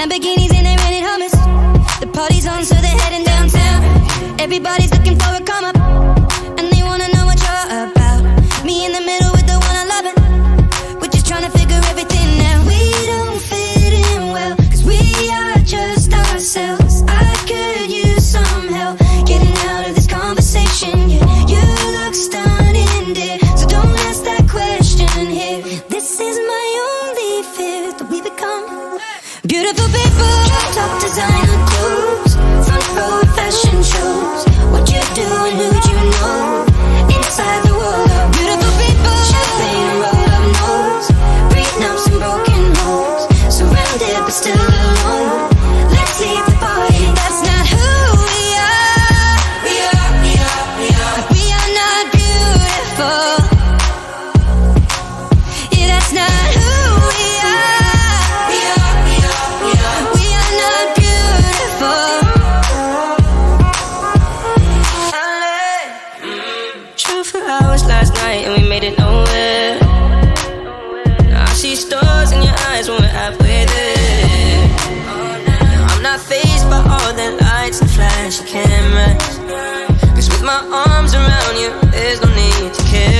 Lamborghinis and they rented hummus. The party's on, so they're heading downtown. Everybody's looking for a come up, beautiful people. Top designer Hours last night and we made it nowhere. Now I see stars in your eyes when we're halfway there. Now I'm not phased by all the lights and flashy cameras. Cause with my arms around you, there's no need to care.